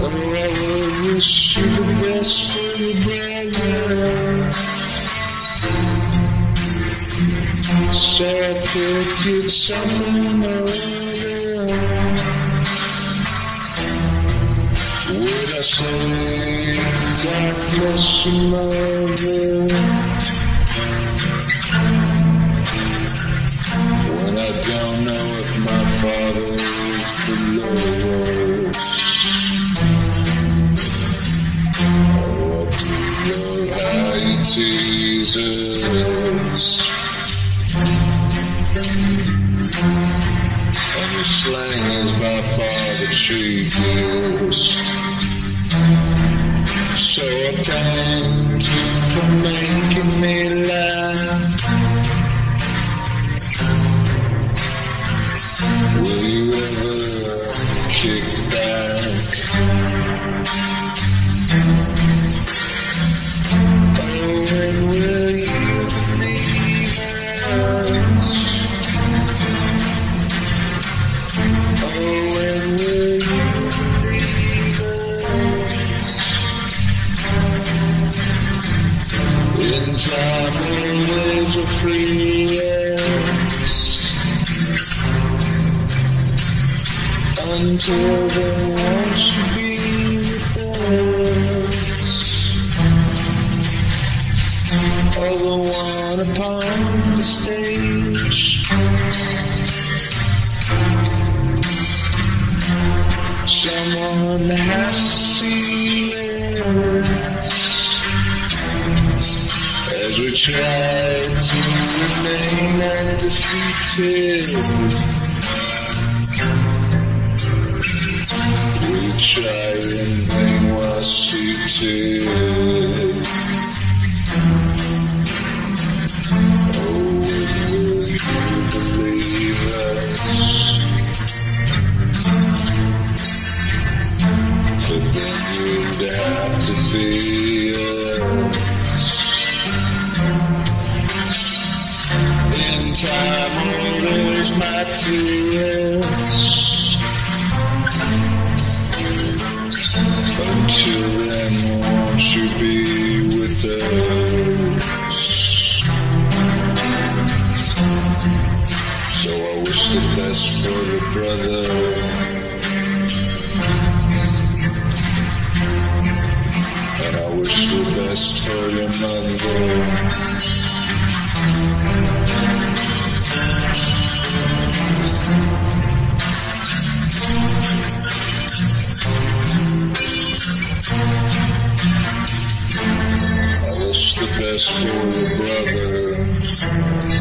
I wish you the best for your brother. So I picked you something or other. Would I say, God bless your mother? When I don't know if my father love how you tease us. And your slang is by far the cheapest. So I thank you for making me laugh. Will you ever kick back? Free. Until then, won't you be with us? The one upon the stage. Someone has to try to remain undefeated. We try in vain while seated. Oh, will you believe us? For have to be time, might free us. Until then, won't you be with us? So I wish the best for the brother. And I wish the best for your mother. just for your brother.